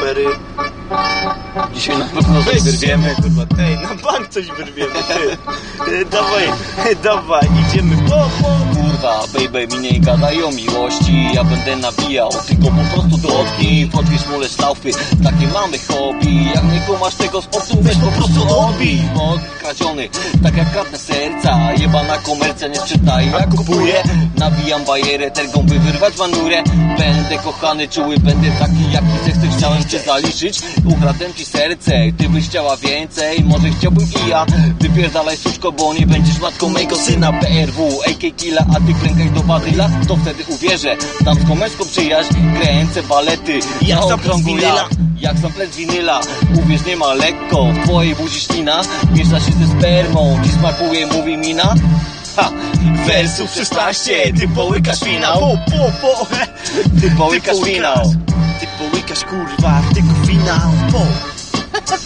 rowery. Dzisiaj na pewno coś wyrwiemy. kurwa, tej, na bank coś wyrwiemy, ty. Dawaj, dawaj, idziemy, po, po. Kurwa, baby, mi nie gadaj o miłości. Ja będę nabijał, tylko po prostu dotknij Fotki, smule, szlaufy, takie mamy hobby. Jak nie kumasz tego sportu, weź po prostu odbij. Odkradziony, tak jak kradnę serca. Jebana komercja nie czytaj, jak kupuję. Nabijam bajerę, tergą by wyrwać manurę. Będę kochany, czuły, będę taki jaki zechcesz Chciałem cię zaliczyć, ukradłem ci serce. Ty byś chciała więcej, może chciałbym i ja. Wypierdalaj suczko, bo nie będziesz matką mojego syna. PRW, AK Killa, a ty klękaj do badyla To wtedy uwierzę, damską męską przyjaźń Kręcę balety, okrągłych winyla. lat. Jak sample z winyla Uwierz, nie ma lekko W twojej buzi ślina Miesza się ze spermą Ci smakuje, mówi mina Ha! Wersów 16 Ty połykasz finał Po, po, po. Ty połykasz finał Ty połykasz, kurwa, tylko finał, po.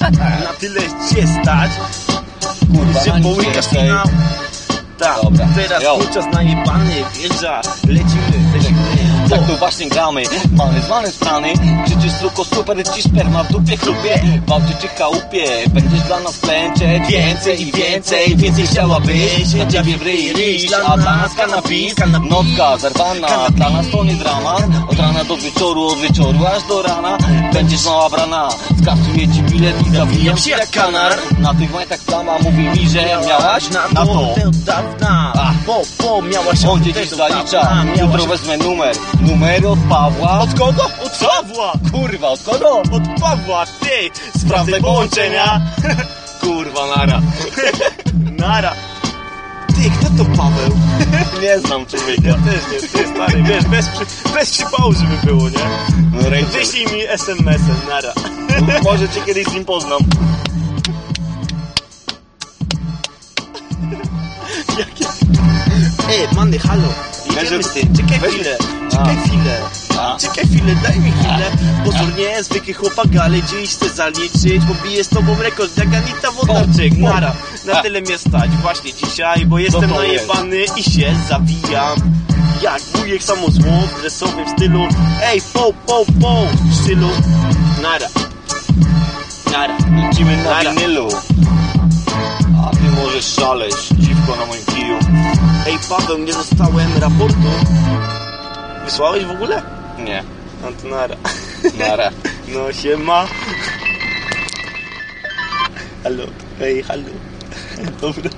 Na tyle cię stać, Kurwa, że połykasz finał. Tak, Dobra, teraz podczas najebany wjeżdża, lecimy, lecimy. Tak tu właśnie gramy. Mamy zwany strany Krzyczysz tylko super Ci sperma w dupie chlubie Bałcie czy chałupie. Będziesz dla nas klęczeć. Więcej i więcej Więcej chciałabyś. Na ciebie w ryj A dla nas kanapis. Nocka zerwana Dla nas to nie dramat rana do wieczoru Od wieczoru aż do rana Będziesz mała brana Skasuję ci bilet i zawijam się jak kanar Na tych majtach plama Mówi mi, że miałaś na to od dawna. A. Po, po, miałaś On do zalicza dawna, Jutro wezmę numer Numery od Pawła Od kogo? Od Pawła! Kurwa, od kogo? Od Pawła, ty! Sprawdzaj połączenia! Kurwa, nara. Nara! To Paweł? Nie znam człowieka. Ja też nie, ty stary, wiesz, bez, przy, bez przypału, żeby było, nie? No. Wyślij mi SMS-em, nara. Może cię kiedyś z nim poznam. Jakie? Ej, many, halo! Jedziemy z tym, czekaj chwilę, czekaj chwilę. A. Czekaj chwilę, daj mi chwilę. Pozornie, zwykły chłopak, ale dziś chcę zaliczyć, bo bije z tobą rekord jak Anita Wodnarczyk. Nara, na tyle mnie stać właśnie dzisiaj, bo jestem jest? najebany i się zawijam. Jak wujek samozło w dresowym stylu. Ej, po, po, po, w stylu. Nara. Nara. Lecimy na Nara. winylu. A ty możesz szaleć, dziwko na moim kiju. Ej, Paweł, nie dostałem raportu. Wysłałeś w ogóle? Nie, No to nara. nara. No siema. Halo, hej, halo. 都不对。